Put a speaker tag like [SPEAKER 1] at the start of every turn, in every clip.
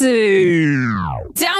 [SPEAKER 1] Tipsy.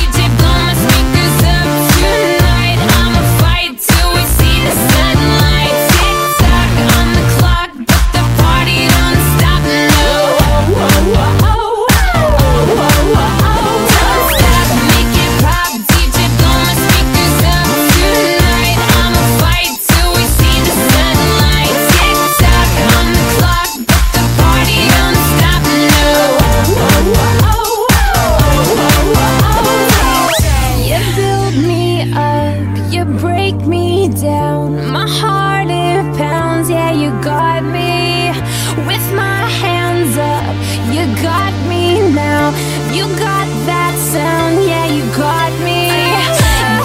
[SPEAKER 1] You got that sound, yeah, you got me.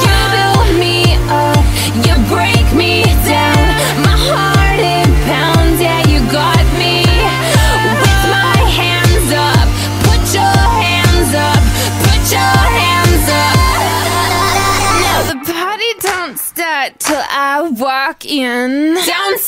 [SPEAKER 1] You build me up, you break me down. My heart it pounds, yeah, you got me. With my hands up, put your hands up, put your hands up. Now the party don't start till I walk in. Don't